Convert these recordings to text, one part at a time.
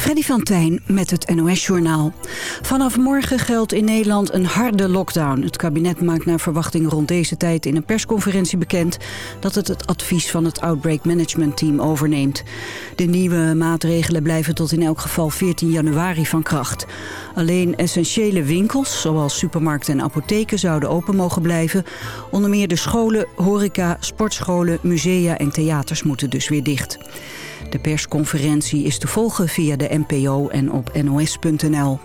Freddy van Tijn met het NOS-journaal. Vanaf morgen geldt in Nederland een harde lockdown. Het kabinet maakt naar verwachting rond deze tijd in een persconferentie bekend... dat het het advies van het Outbreak Management Team overneemt. De nieuwe maatregelen blijven tot in elk geval 14 januari van kracht. Alleen essentiële winkels, zoals supermarkten en apotheken, zouden open mogen blijven. Onder meer de scholen, horeca, sportscholen, musea en theaters moeten dus weer dicht. De persconferentie is te volgen via de NPO en op nos.nl.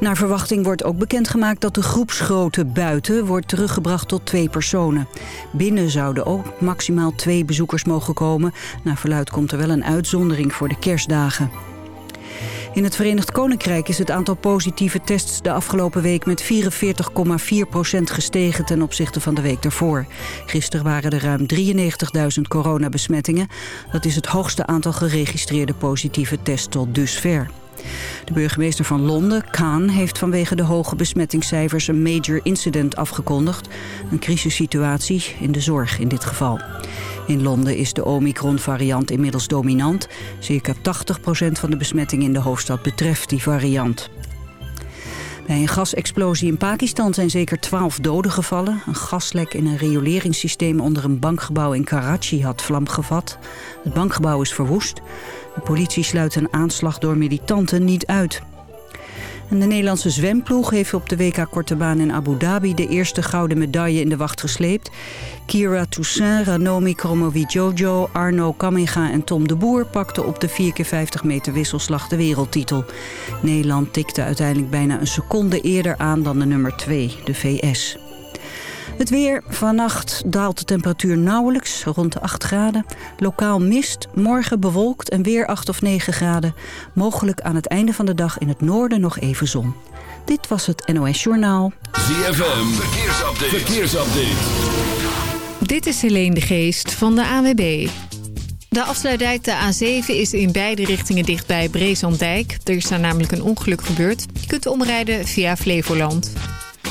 Naar verwachting wordt ook bekendgemaakt dat de groepsgrootte buiten wordt teruggebracht tot twee personen. Binnen zouden ook maximaal twee bezoekers mogen komen. Naar verluid komt er wel een uitzondering voor de kerstdagen. In het Verenigd Koninkrijk is het aantal positieve tests de afgelopen week met 44,4% gestegen ten opzichte van de week daarvoor. Gisteren waren er ruim 93.000 coronabesmettingen. Dat is het hoogste aantal geregistreerde positieve tests tot dusver. De burgemeester van Londen, Khan, heeft vanwege de hoge besmettingscijfers een major incident afgekondigd. Een crisissituatie in de zorg in dit geval. In Londen is de Omicron-variant inmiddels dominant. Circa 80% van de besmettingen in de hoofdstad betreft die variant. Bij een gasexplosie in Pakistan zijn zeker 12 doden gevallen. Een gaslek in een rioleringssysteem onder een bankgebouw in Karachi had vlam gevat. Het bankgebouw is verwoest. De politie sluit een aanslag door militanten niet uit. En de Nederlandse zwemploeg heeft op de WK Korte Baan in Abu Dhabi... de eerste gouden medaille in de wacht gesleept. Kira Toussaint, Ranomi Kromowidjojo, Arno Kamminga en Tom de Boer... pakten op de 4x50 meter wisselslag de wereldtitel. Nederland tikte uiteindelijk bijna een seconde eerder aan dan de nummer 2, de VS. Het weer. Vannacht daalt de temperatuur nauwelijks, rond de 8 graden. Lokaal mist, morgen bewolkt en weer 8 of 9 graden. Mogelijk aan het einde van de dag in het noorden nog even zon. Dit was het NOS Journaal. ZFM, verkeersupdate. verkeersupdate. Dit is Helene de Geest van de AWB. De afsluitdijk de A7 is in beide richtingen dicht bij Breesandijk. Er is daar namelijk een ongeluk gebeurd. Je kunt omrijden via Flevoland.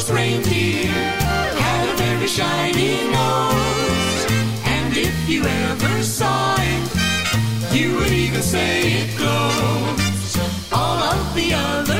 red-nosed reindeer had a very shiny nose. And if you ever saw it, you would even say it glows. All of the other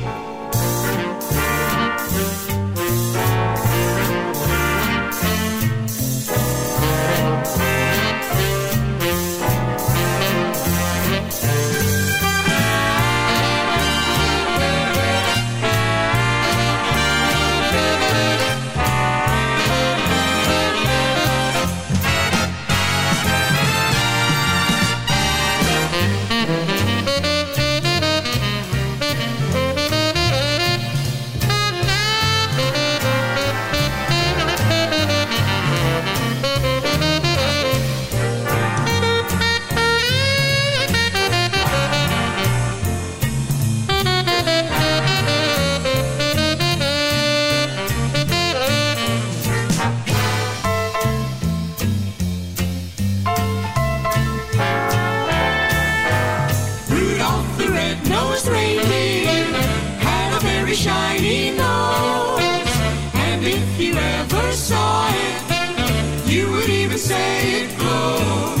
Shiny nose. And if you ever saw it, you would even say it glows.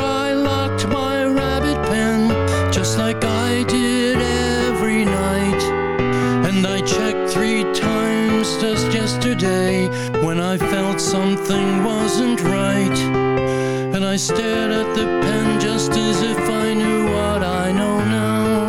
something wasn't right. And I stared at the pen just as if I knew what I know now.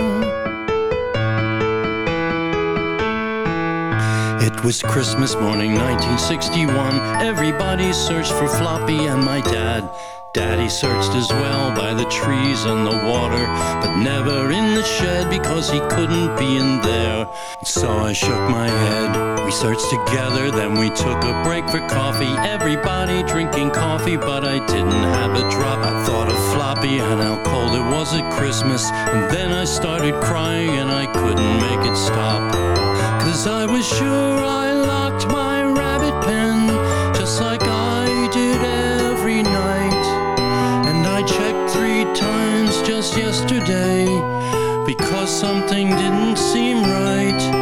It was Christmas morning 1961. Everybody searched for Floppy and my dad. Daddy searched as well by the trees and the water, but never in the shed because he couldn't be in there. So I shook my head. We searched together, then we took a break for coffee. Everybody drinking coffee, but I didn't have a drop. I thought of Floppy and how cold it was at Christmas. And then I started crying and I couldn't make it stop. Cause I was sure I locked my rabbit pen just like I did every night. And I checked three times just yesterday because something didn't seem right.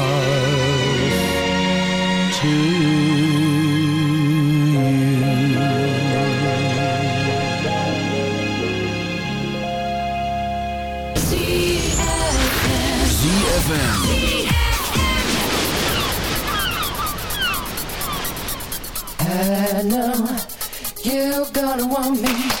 ZFM. I know you're gonna want me.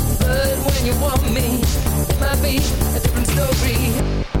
good when you want me. It might be a different story.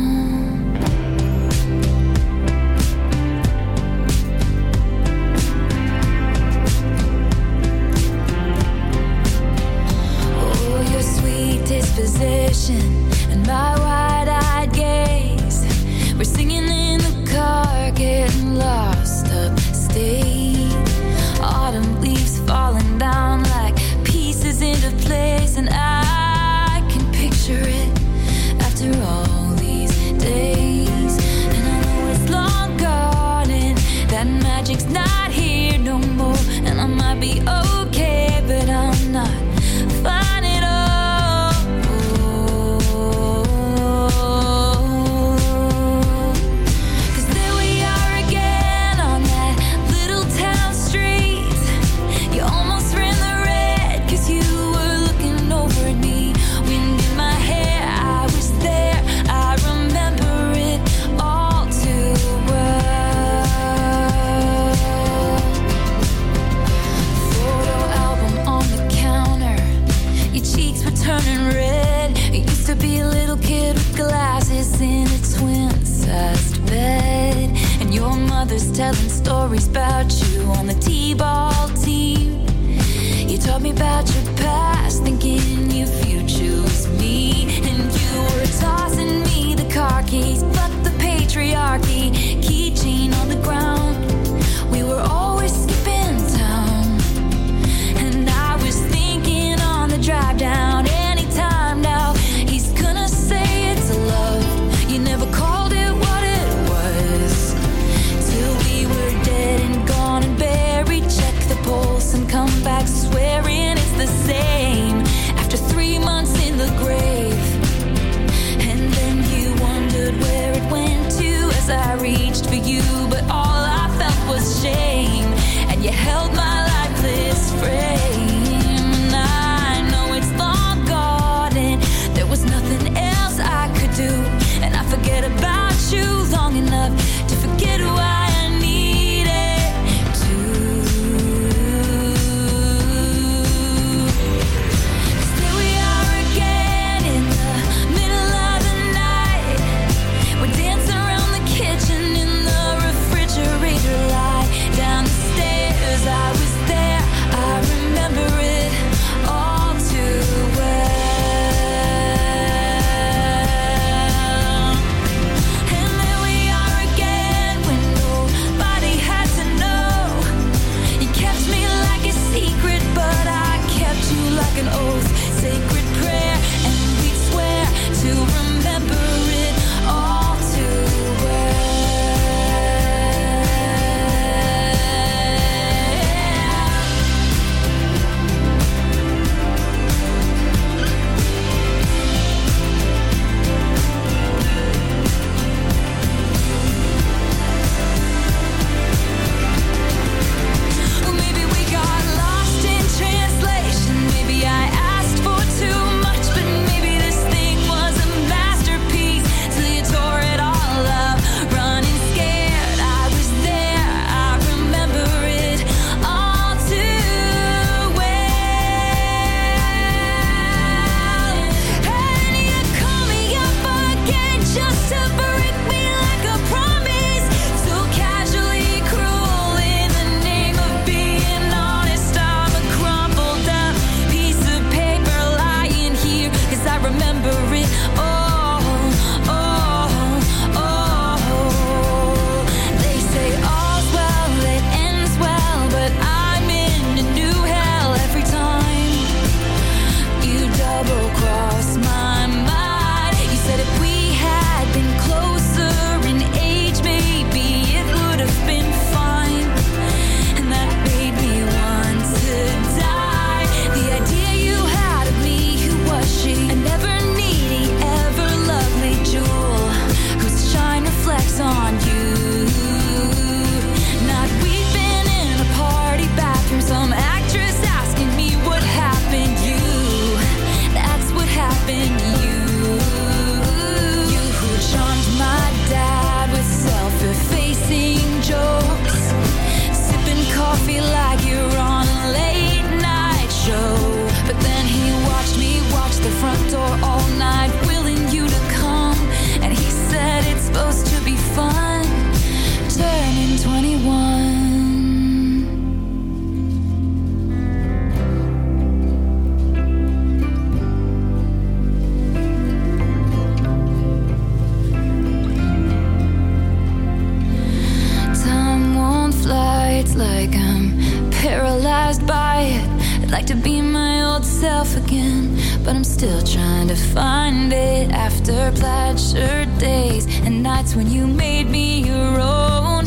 like to be my old self again, but I'm still trying to find it after plaid shirt days and nights when you made me your own.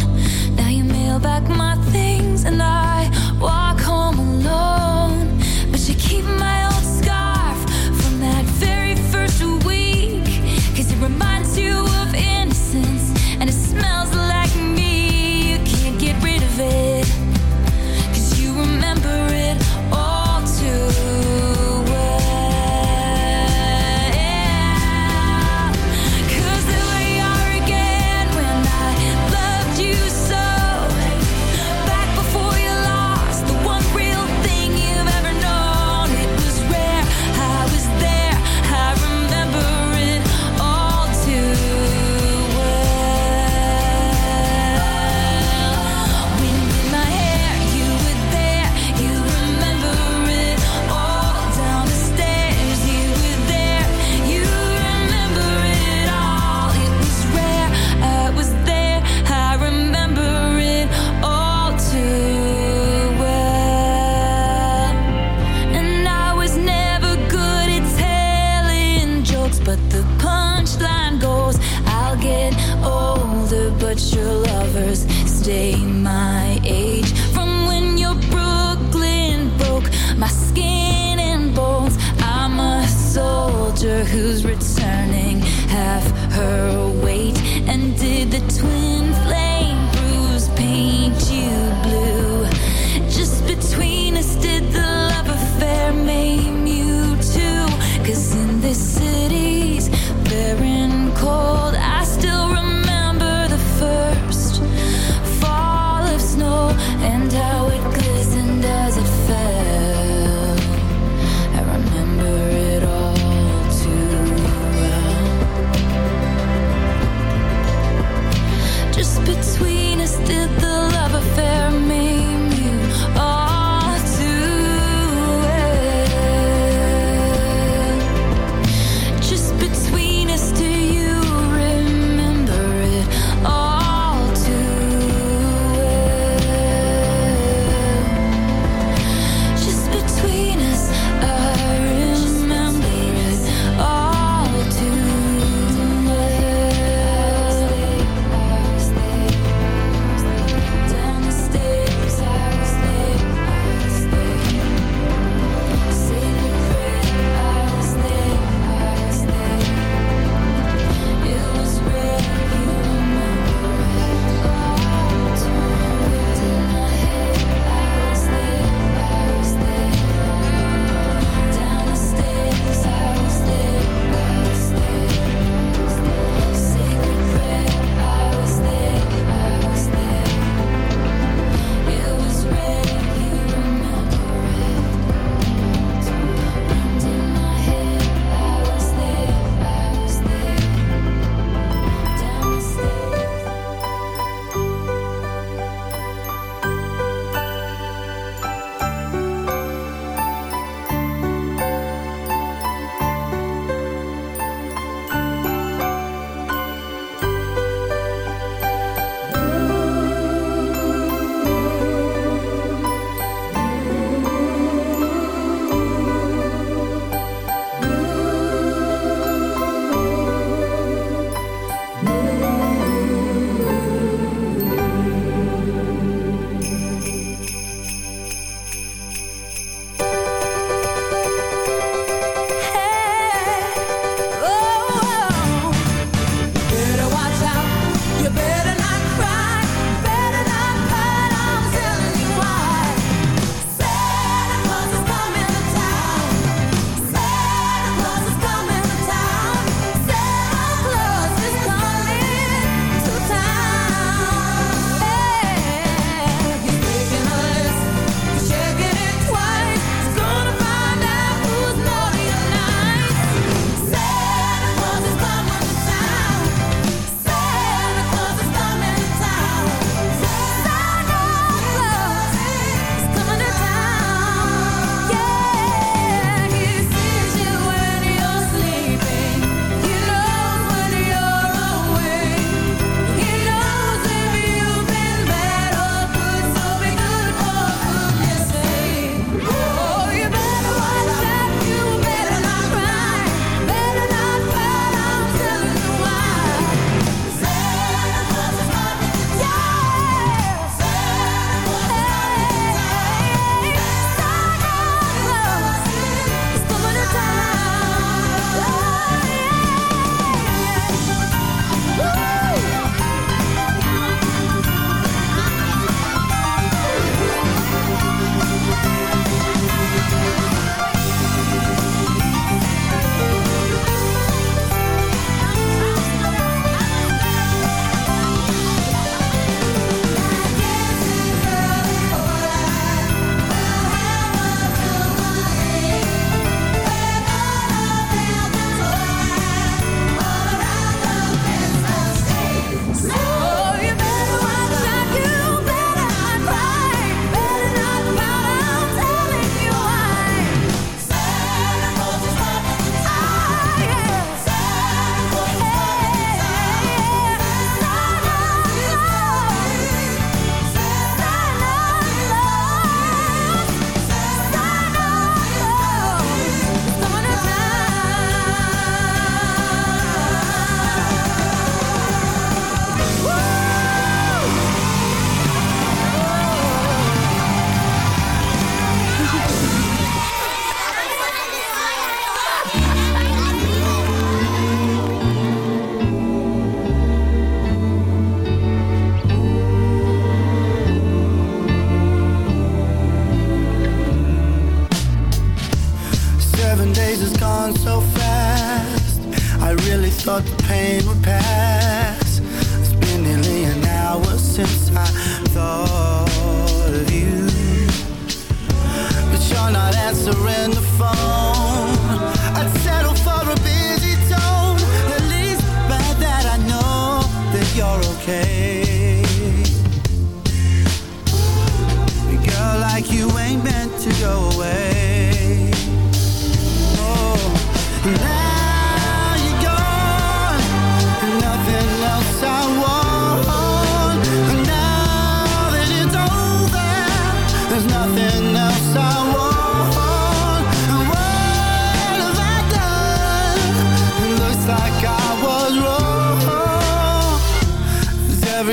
Now you mail back my things and I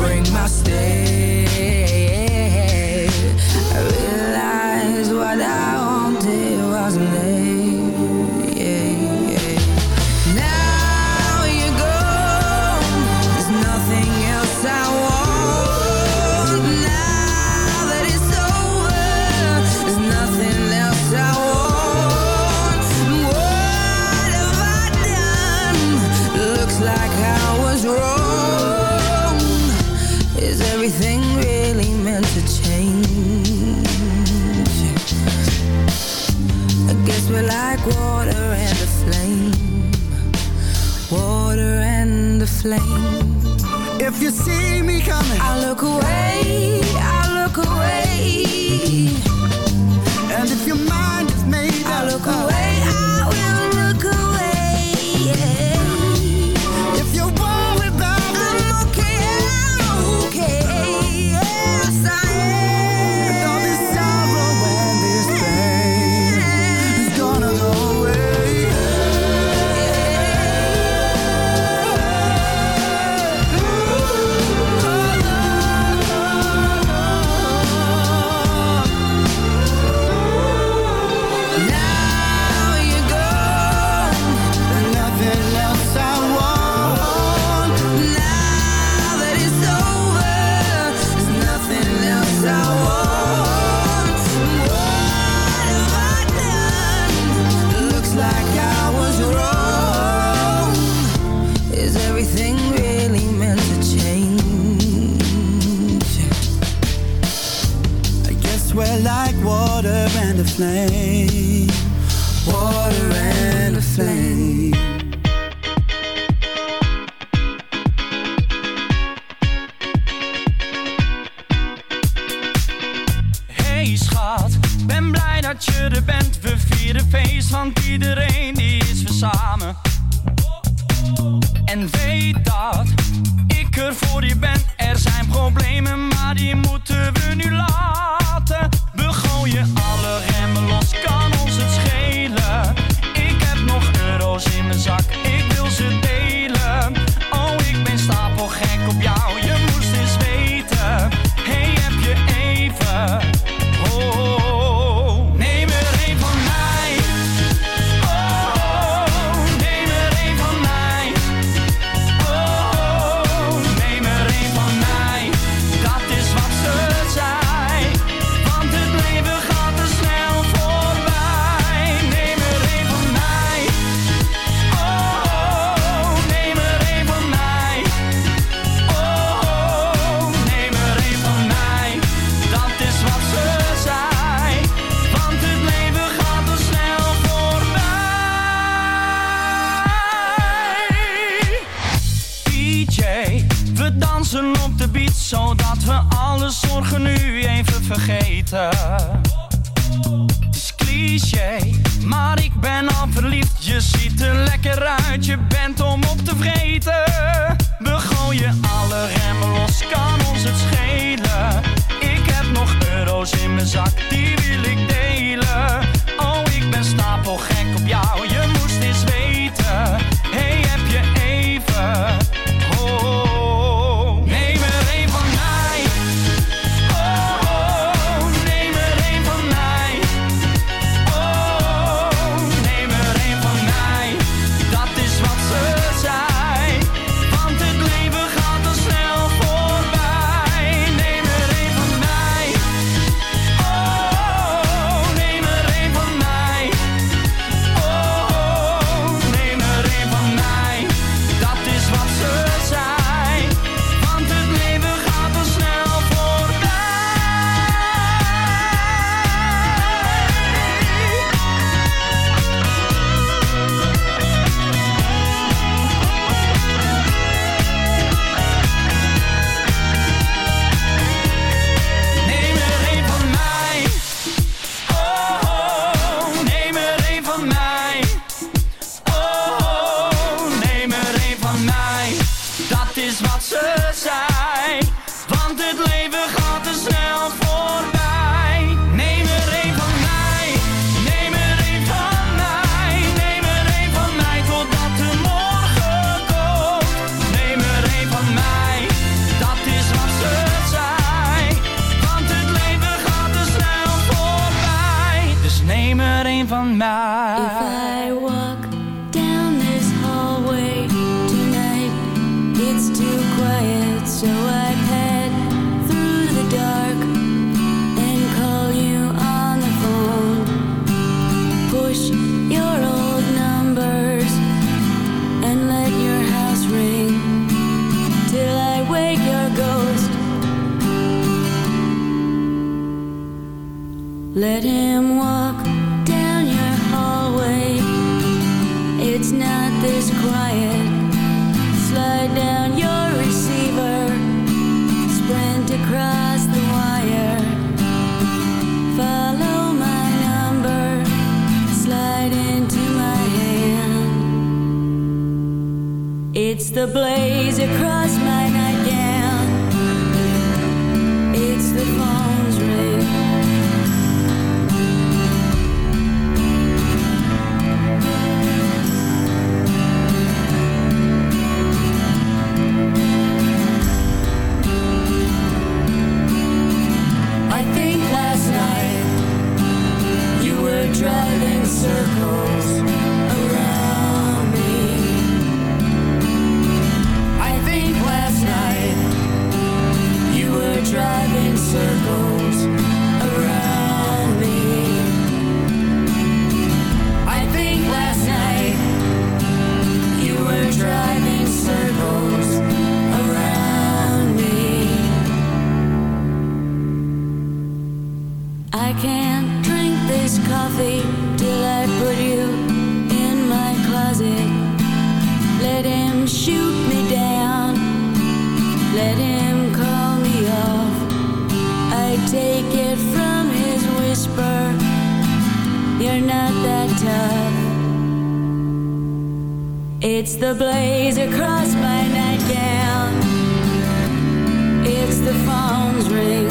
bring my stay. flame. If you see me coming I look away, I look away. And if you're mine It's the blazer across my nightgown. It's the phone's ring.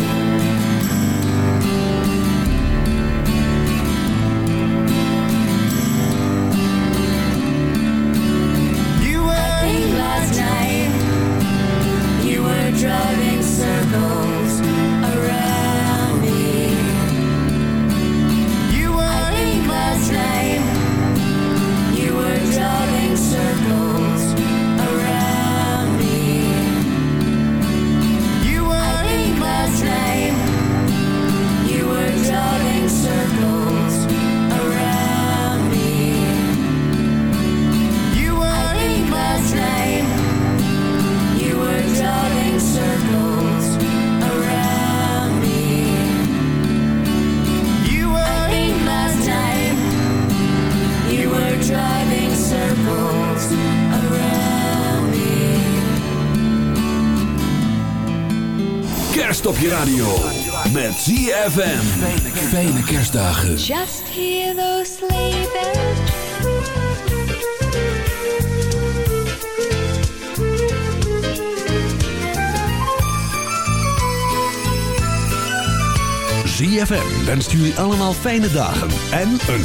kerst op je radio. Met ZFM. Fijne kerstdagen. Just hear those. ZFM wenst jullie allemaal fijne dagen en een